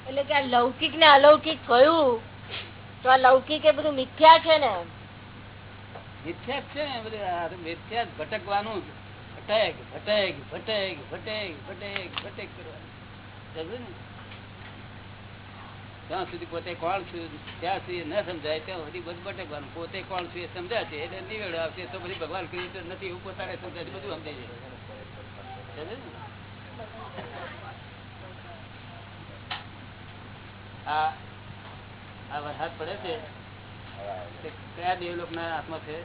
એટલે કે આ લૌકિક ને અલૌકિક થયું, તો આ લૌકિક એ બધું મિથ્યા છે ને? મિથ્યા છે ને મિથ્યા ભટકવાનું ભટક ભટક ભટક ભટક ભટક ભટક કરવાનું? જ્યાં સુધી પોતે કોણ છું, ત્યાં સુધી ન સમજાય, ત્યાં સુધી બધું ભટકવાનું. પોતે કોણ છું એ સમજાશે, એટલે નિવેડો આવશે, તો બધી ભગવાન કહ્યું નથી એવું પોતાને સમજાય બધું સમજાય છે સમજ્યું ને? આ આ વરસાદ પડે છે. કયા દેવલોક ના હાથમાં છે?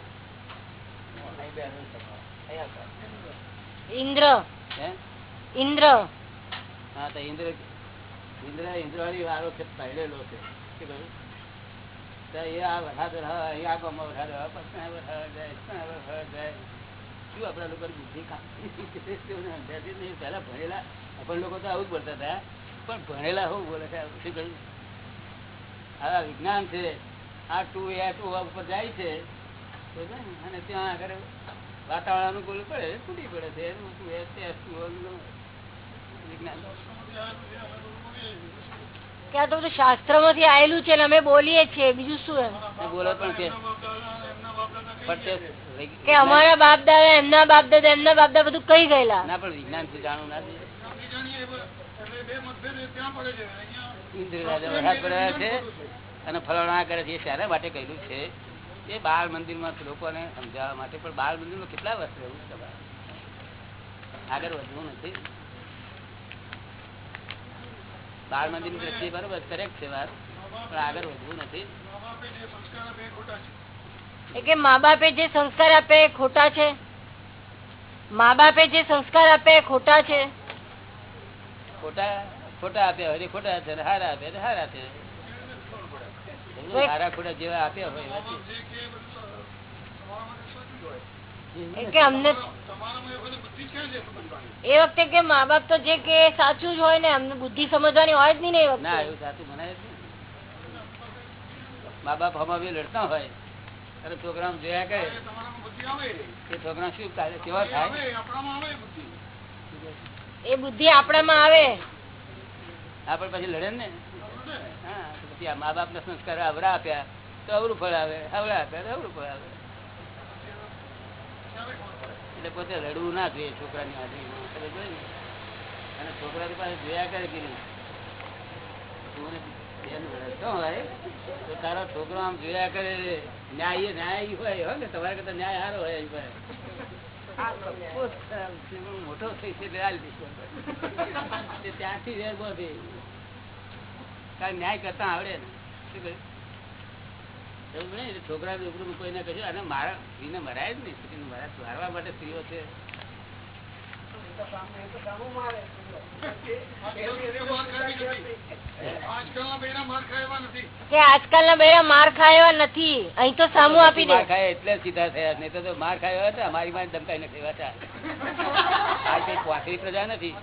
ઇન્દ્ર. હે? ઇન્દ્ર. હા તો ઇન્દ્ર ઇન્દ્ર ઇન્દ્રવાળી વાળો છે પહેરેલો છે. તો એ આ વરસાદ રહે, અહીં આ ગામમાં વરસાદ આ વરસાદ જાય, વરસાદ જાય. શું આપણા લોકો બુદ્ધિ કામ. પહેલા ભણેલા આપણ લોકો તો આવું જ બોલતા હતા. પણ ભણેલા હું બોલે છે શું કહ્યું? આ વિજ્ઞાન છે આ ટુ એ ટુ ઉપર જાય છે અને ત્યાં આગળ વાતાવરણ અનુકૂળ પડે તૂટી પડે છે એનું શું એ તે વિજ્ઞાન. તો શાસ્ત્રમાંથી આવેલું છે અમે બોલીએ છીએ બીજું શું એમ? બોલો પણ કે કે અમારા બાપ દાદા એમના બાપ દાદા એમના બાપ દાદા બધું કઈ ગયેલા. ના પણ વિજ્ઞાનથી જાણવું ના ઇન્દ્ર રાજા વરસાદ પડ્યા છે. અને ફલવણા કરે છે એ શાના માટે કહેલું છે એ બાળ મંદિરમાં લોકોને સમજાવવા માટે પણ બાળ મંદિરમાં કેટલા વર્ષ રહેવું તમારે? આગળ વધવું નથી. બાળ મંદિરની દ્રષ્ટિએ બરોબર કરેક્ટ છે વાત પણ આગળ વધવું નથી. કે મા બાપે જે સંસ્કાર આપે એ ખોટા છે? મા બાપે જે સંસ્કાર આપે એ ખોટા છે? ખોટા ખોટા આપ્યા હોય ખોટા છે હારા આપ્યા હારા છે. હારા ખોટા જેવા આપ્યા હોય એ વખતે કે મા બાપ તો જે કે સાચું જ હોય ને અમને બુદ્ધિ સમજવાની હોય જ નહીં ને એ ના વખતે એવું સાચું મનાય મા બાપ હમણાં બી લડતા હોય અને છોકરા જોયા કહે એ છોકરા શું કેવા થાય? એ બુદ્ધિ આપણામાં આવે. આપણે પછી લડે ને? હા તો પછી આ મા બાપ ના સંસ્કાર અવરા આપ્યા, તો અવરું ફળ આવે અવરા આપ્યા, તો અવરું ફળ આવે. એટલે પોતે રડવું ના જોઈએ છોકરાની હાજરીમાં. અને છોકરા પાસે જોયા કરે કે તારો છોકરો આમ જોયા કરે, ન્યાય ન્યાય હોય, હો ને? તમારા કરતા ન્યાય સારો હોય મોટો થઈ છે ત્યાંથી. કારણ ન્યાય કરતા આવડે ને શું કહ્યું? છોકરા રૂબરૂ કોઈને કહ્યું અને મારા સ્ત્રીને મરાય જ નહીં સ્ત્રીને મરાય મારવા માટે સ્ત્રીઓ છે. કે આજકાલના બૈરા માર ખાય નથી. અહીં તો સામુ આપી દે. ખાય એટલે સીધા થયા નહીં તો માર ખાયો હતા અમારી માં ધમકાઈ (laughs) નથી આ કઈ પ્રજા નથી.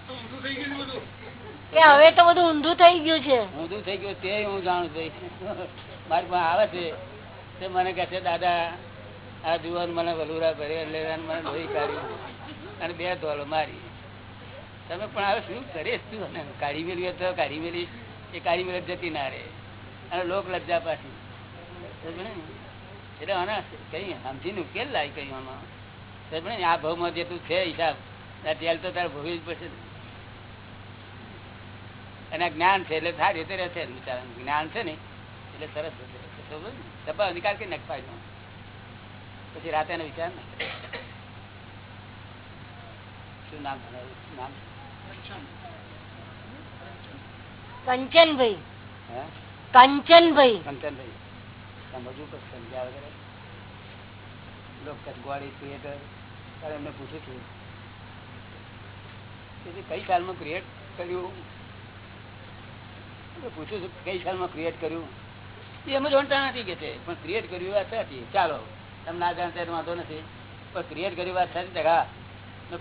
કે હવે તો બધું ઊંધું થઈ ગયું છે. ઊંધું થઈ ગયું તે હું જાણું છું. મારી પાસે આવે છે. તે મને કહે છે, દાદા, આ જુવાન મને વલુરા ભરે એટલે મને લોહી કાઢ્યું. અને બે ધોલો મારી. તમે પણ હવે શું કરીશ તું? અને કાઢી મેળવી તો કાઢી મેળવી એ કાઢી મેળવી જતી ના રે અને લોક લજ્જા પાછી. એટલે આના કઈ સમજીને ઉકેલ લાય કઈ આમાં? આ ભાવમાં જે તું છે હિસાબ ત્યાં તો તારે ભોગવી જ પડશે. અને જ્ઞાન છે એટલે સારી રીતે રહેશે જ્ઞાન છે ને એટલે સરસ રહેશે. ડબ્બા નિકાલ કરી નાખ ફાયદો પછી રાતે એનો વિચાર ને શું નામ નામ કંચનભાઈ. કંચનભાઈ. કંચનભાઈ. સમજવું કે સમજ્યા વગેરે? લોક કચગવાડી ક્રિએટર તારે એમને પૂછ્યું છું કે કઈ સાલમાં ક્રિએટ કર્યું? પૂછ્યું છું કઈ સાલમાં ક્રિએટ કર્યું? એ અમે જાણતા નથી કે છે પણ ક્રિએટ કર્યું વાત સાચી. ચાલો તમે ના જાણતા એનો વાંધો નથી. પણ ક્રિએટ કર્યું વાત સાચી. ટકા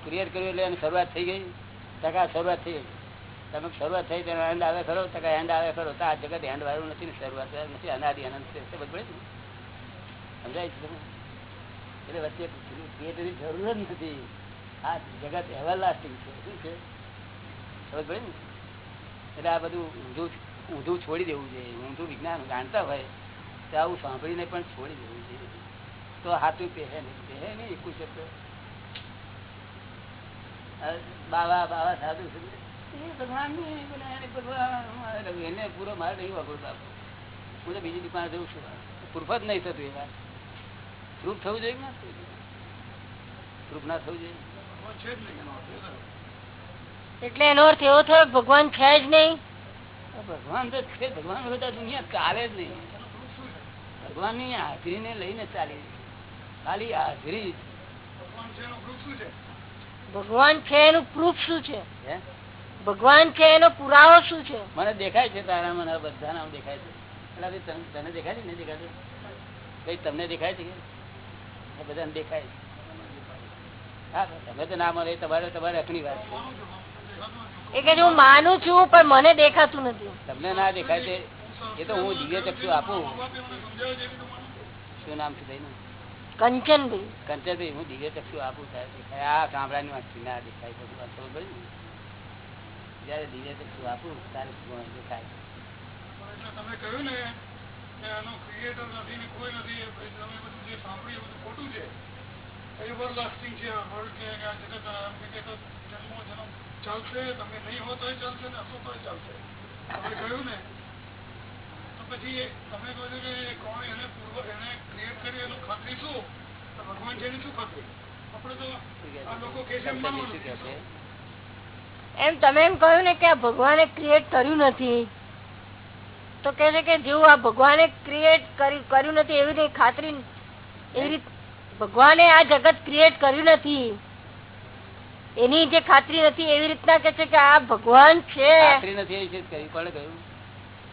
ક્રિએટ કર્યું એટલે એની શરૂઆત થઈ ગઈ. ટકા શરૂઆત થઈ ગઈ. તમે શરૂઆત થઈ તેનો એન્ડ આવે ખરો? ટકા એન્ડ આવે ખરો? તો આ જગત એન્ડ વાળું નથી ને શરૂઆત નથી. અનાદિ અનંત છે. પડે સમજાય છે તમે એટલે વચ્ચે ક્રિએટની જરૂર જ નથી. આ જગત એવર લાસ્ટિંગ છે. શું છે? સમજ પડે ને? એટલે આ બધું ઊંધું ઊંધું છોડી દેવું જોઈએ. ઊંધું વિજ્ઞાન જાણતા હોય તો આવું સાંભળીને પણ છોડી દેવું જોઈએ તો હાથું પહેરે નહીં. પહેરે નહીં એકું શબ્દ. બાવા બાવા સાધુ ભગવાન એને પૂરો મારે નહીં વાપરતો હું તો બીજી દુકાને જઉં છું. પ્રૂફ જ નહીં થતું એ વાત. પ્રૂફ થવું જોઈએ ના પ્રૂફ ના થવું જોઈએ? એટલે એનો અર્થ એવો થયો ભગવાન છે જ નહીં? ભગવાન તો છે ભગવાન વગર દુનિયા ચાલે જ નહીં. ભગવાનની હાજરી ને લઈને ચાલી ખાલી હાજરી ભગવાન છે એનું પ્રૂફ શું છે? ભગવાન છે એનો પુરાવો શું છે? મને દેખાય છે તારા મને બધા નામ દેખાય છે. એટલે તને દેખાય છે ને દેખાય કઈ તમને દેખાય છે કે? બધાને દેખાય છે. હા તમે તો ના મળે તમારે તમારે અખની વાત છે. એ કે હું માનું છું પણ મને દેખાતું નથી. તમને ના દેખાય છે એ તો હું દિવ્ય ચક્ષુ આપું શું નામ છે કંચનભાઈ. કંચનભાઈ હું દિવ્ય ચક્ષુ આપું સાહેબ આ ગામડાની વાત ના દેખાય ખબર ને? જયારે દિવ્ય ચક્ષુ આપું ત્યારે દેખાય? તમે કહ્યું ને કે ક્રિએટર નથી ને કોઈ નથી તમે બધું જે સાંભળ્યું બધું ખોટું છે. એવરલાસ્ટિંગ છે વર્લ્ડ કે જગત આ એમ કે તો જન્મો જન્મ ચાલશે, તમે નહીં હો તો ચાલશે ને હશો તો ચાલશે. તમે કહ્યું ને, તો પછી તમે કહો કે કોણ એને પૂર્વ એને ક્રિએટ કરી એનું ખાતરી શું? ભગવાન છે શું ખાતરી? એમ તમે એમ કહ્યું ને કે આ ભગવાને ક્રિએટ કર્યું નથી. તો કે છે કે જેવું આ ભગવાને ક્રિએટ કર્યું નથી એવી રીતે ખાતરી એવી રીતે ભગવાને આ જગત ક્રિએટ કર્યું નથી. એની જે ખાતરી નથી એવી રીતના કે છે કે આ ભગવાન છે. ખાતરી નથી એવી ચીજ કરી કહ્યું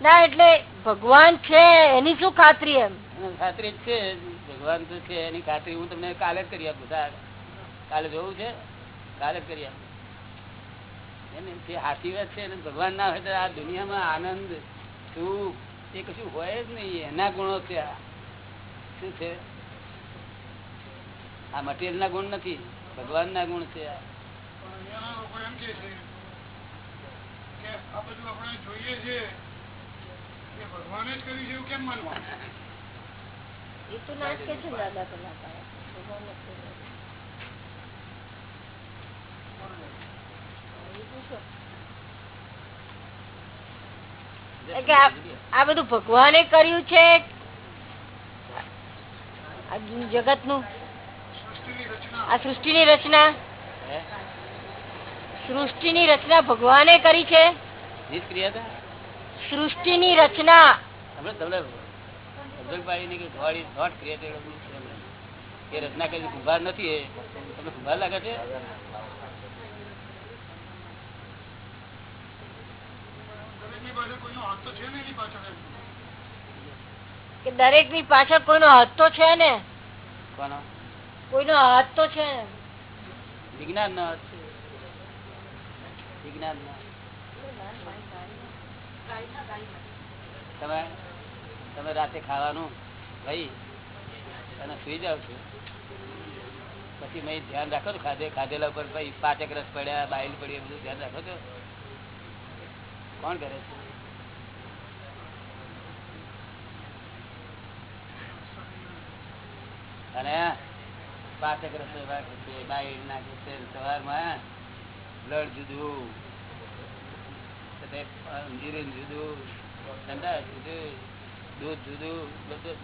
ના એટલે ભગવાન છે એની શું ખાતરી એમ? ખાતરી છે ભગવાન તો છે એની ખાતરી હું તમને કાલે જ કરી આપું કાલે જોવું છે? કાલે જ કરી આપું. જે સાચી વાત છે ભગવાન ના હોય તો આ દુનિયામાં આનંદ સુખ એ કશું હોય જ નહીં એના ગુણો છે આ. શું છે? આ મટીરિયલ ના ગુણ નથી ભગવાન ના ગુણ છે આ. અહીંયાના લોકો એમ કે છે કે આ બધું આપણે જોઈએ છે કે ભગવાને જ કર્યું છે એવું કેમ માનવા આ બધું ભગવાને કર્યું છે જગતનું આ રચના ની રચના? સૃષ્ટિની રચના ભગવાને કરી છે. સૃષ્ટિની રચના. રચના કરી કુંભાર નથી તમને કુંભાર લાગે છે? કે દરેકની પાછળ કોઈનો હાથ તો છે ને? કોઈનો હાથ તો છે વિજ્ઞાન નો હાથ છે. તમે તમે રાતે ખાવાનું ભાઈ અને સુઈ જાવ છો. પછી મેં ધ્યાન રાખો છો ખાધે, ખાધેલા ઉપર ભાઈ પાચક રસ પડ્યા, બાયલ પડી બધું ધ્યાન રાખો છો? કોણ કરે છે? અને પાચક રસ બાયલ નાખે સવારમાં બ્લડ જુદું યુરિન જુદું, ઠંડા જુદું, દૂધ જુદું, બધું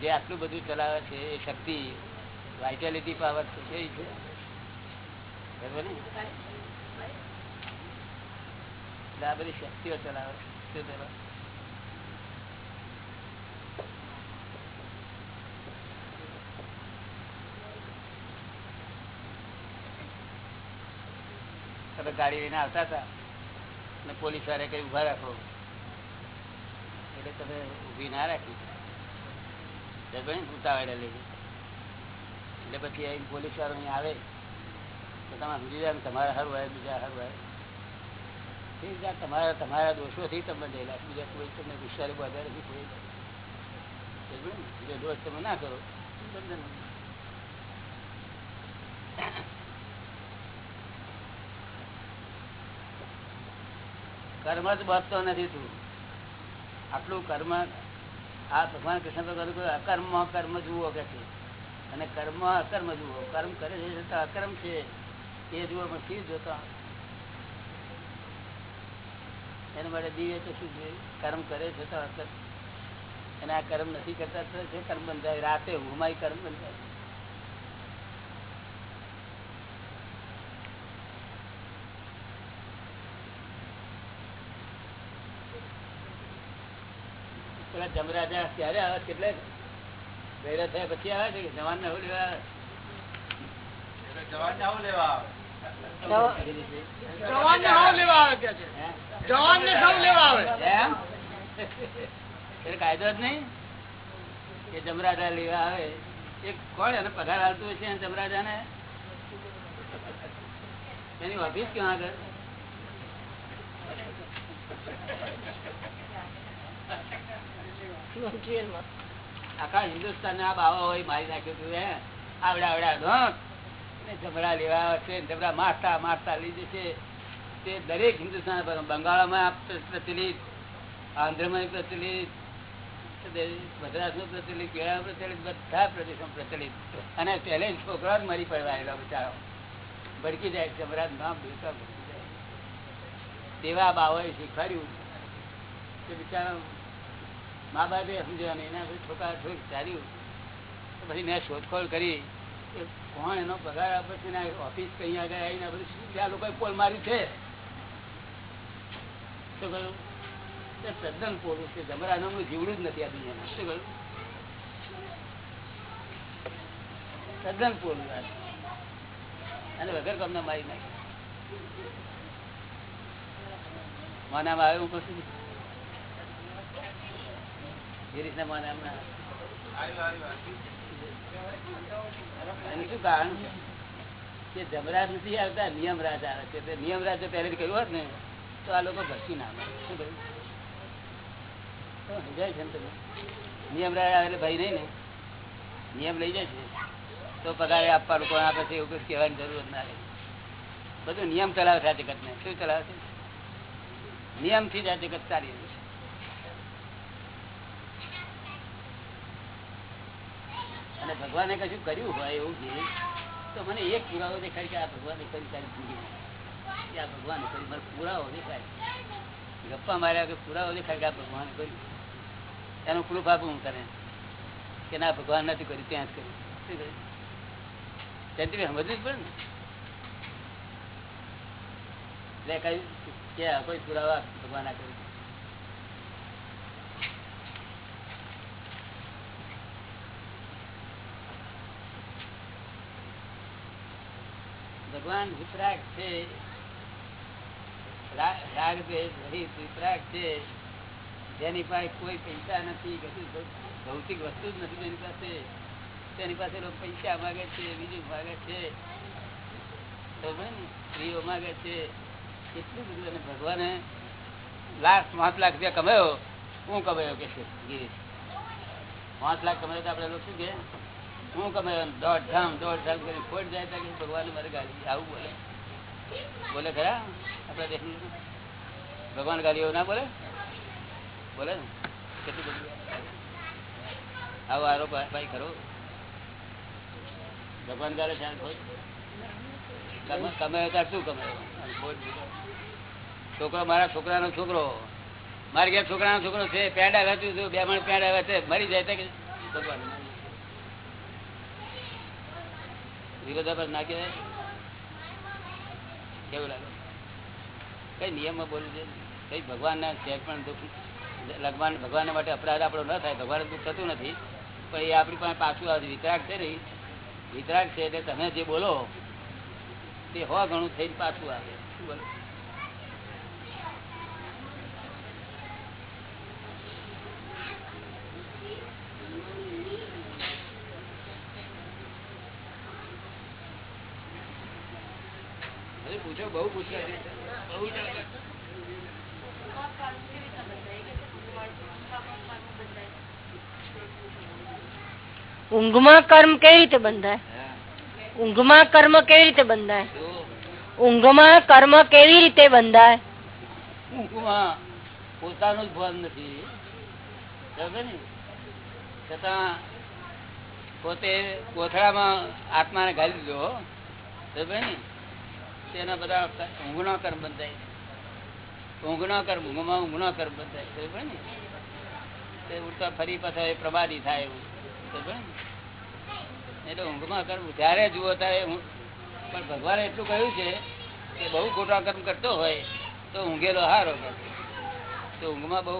જે આટલું બધું ચલાવે છે એ શક્તિ વાઇટાલિટી પાવર છે કેવી છે. બરોબર ને? એટલે આ બધી શક્તિઓ ચલાવે છે. શું તમે ગાડી લઈને આવતા હતા. અને પોલીસવાળા કઈ ઊભા રાખો. એટલે તમે ઊભી ના રાખી. ઉતાવળે લઈ એટલે પછી અહીં પોલીસ વાળો અહીં આવે. તો તમે સમજી જાય તમારા હારું હોય બીજા હારું રીતે તમારા તમારા દોષોથી તમે ગયેલા બીજા કોઈ તમને ગુસ્સારી બધા નથી કોઈ. દોષ તમે ના કરો. બંધન કર્મ જ બચતો નથી તું. આટલું કર્મ, આ ભગવાન કૃષ્ણ ભગવાન અકર્મ કર્મ જુઓ કે છે. અને કર્મ, અકર્મ જુઓ. કર્મ કરે છે છતાં અકર્મ છે. એ જુઓ પણ શી જોતા? એના માટે દિવ્ય તો શું છે કર્મ કરે છતાં અકર્મ. અને આ કર્મ નથી કરતા છે કર્મ બંધાય? રાતે હુમાય કર્મ બંધાય. જમરાજા ક્યારે આવે કેટલે ગયડા થયા પછી આવે છે જવાન ને લેવા આવે? એટલે જવાનને લેવા આવે. જવાન ને લેવા આવે કે છે? જવાન ને સૌ લેવા આવે? એમ? એટલે કાયદો જ નહીં કે જમરાજા લેવા આવે. એ કોણ એને પગાર આવતું હશે જમરાજા ને એની ઓફિસ ક્યાં આગળ? મંચુરિયનમાં આખા હિન્દુસ્તાન આ બાવા હોય મારી નાખ્યું હતું હે? આવડા આવડા જમરા લેવા છે જમડા મારતા મારતા લઈ જશે. તે દરેક હિન્દુસ્તાન બંગાળમાં પ્રચલિત, આંધ્રમાં પ્રચલિત ગુજરાતનું પ્રચલિત કેળા પ્રચલિત, બધા પ્રદેશો પ્રચલિત. અને પહેલે છોકરા જ મરી પડવાયેલા બિચારો ભડકી જાય જમરાજ નામ ભૂલતા ભડકી જાય. તેવા બાવાએ શીખવાડ્યું. કે બિચારા મા બાપે સમજ્યા નહીં એના પછી છોકરા થોડીક ચાલ્યું પછી મેં શોધખોળ કરી કે કોણ એનો પગાર આપે છે ને ઓફિસ કઈ આગળ આવીને બધું શું? આ લોકોએ પોલ મારી છે. શું કહ્યું? તદ્દન પોલું છે, જમરાનું જીવડું જ નથી આ દુનિયામાં. શું કહ્યું? તદ્દન પોલું અને વગર તમને મારી નાખી માનામાં આવ્યું કશું ગિરીશના માનામાં આવ્યું આવ્યું શું કારણ કે જમરાજ નથી આવતા નિયમરાજ આવે છે. તે નિયમરાજ જો પહેલેથી કહ્યું હોત ને તો આ લોકો ભસી ના મારે શું કહ્યું? સમજાય છે ને તમે આવે એટલે ભાઈ નહીં ને. નિયમ લઈ જાય છે તો પગારે આપવા લોકો આપે છે એવું કઈ કહેવાની જરૂર ના રહે. બધું નિયમ ચલાવે છે આ જગતને શું ચલાવે છે? નિયમથી જ આ જગત ચાલી રહ્યું છે. અને ભગવાને કશું કર્યું હોય એવું છે, તો મને એક પુરાવો દેખાય કે આ ભગવાને કરી તારી જિંદગી કે આ ભગવાને કરી મને પુરાવો દેખાય. ગપ્પા માર્યા કે પુરાવો દેખાય કે આ ભગવાને કર્યું. એનું પ્રૂફ આપું હું તને, કે ના, ભગવાન નથી કર્યું, ત્યાં જ કર્યું. શું કર્યું? સમજવું જ પડે ને. એટલે કઈ કે કોઈ પુરાવા ભગવાન આ કર્યું. ભગવાન વિતરાગ છે. રાગ વિતરાગ છે. જેની પાસે કોઈ પૈસા નથી ભૌતિક વસ્તુ જ નથી તેની પાસે. તેની પાસે લોકો પૈસા માગે છે, બીજું માગે છે. સ્ત્રીઓ માગે છે. એટલું બધું અને ભગવાને લાખ, પાંચ લાખ રૂપિયા કમાયો. હું કમાયો કે છે? પાંચ લાખ કમાયો તો આપડે લોકો શું કે? હું ગમે દોઢ ધામ દોઢ ધામ કરી ખોટ જાય ત્યાં ભગવાન મારે ગાડી આવું બોલે. બોલે ખરા? આપડા દેશ ભગવાન ગાડી એવું ના બોલે? બોલે ને? કેટલું બધું આવો? આરો ભાઈ ખરો. ભગવાન ગાલે છે ખોટ કમાયો ત્યારે શું કમાયો. છોકરો મારા છોકરાનો છોકરો. મારી ઘેર છોકરાનો છોકરો છે પેડા વેચું છું બે મણ પેડા વેચે મરી જાય ત્યાં કે વિરોધાભાસ ના કહેવાય કેવું લાગે? કઈ નિયમમાં બોલું છે? કઈ ભગવાનના છે પણ દુઃખ, લગવાન ભગવાન માટે અપરાધ આપણો ન થાય ભગવાન દુઃખ થતું નથી, પણ એ આપણી પાસે પાછું આવે. વિતરાગ છે ને વિતરાગ છે એટલે તમે જે બોલો, તે હો ઘણું થઈને પાછું આવે. શું બોલો હજી પૂછો બહુ પૂછો બહુ ચાલે. ઊંઘમાં કર્મ કેવી રીતે બંધાય? ઊંઘમાં કર્મ કેવી રીતે બંધાય? ઊંઘમાં કર્મ કેવી રીતે બંધાય? ઊંઘમાં પોતાનું ભાન નથી. છતાં પોતે કોથળામાં આત્માને ગાલી દીધો તેના બધા ઊંઘના કર્મ બંધાય ઊંઘના કર્મ, ઊંઘમાં ઊંઘના કર્મ બંધાય ને? તે ઉડતા ફરી પાછા એ થાય એવું. ને? એટલે ઊંઘમાં કર્મ જ્યારે જુઓ ત્યારે પણ ભગવાને એટલું કહ્યું છે કે બહુ ખોટા કર્મ કરતો હોય તો ઊંઘેલો હારો તો ઊંઘમાં બહુ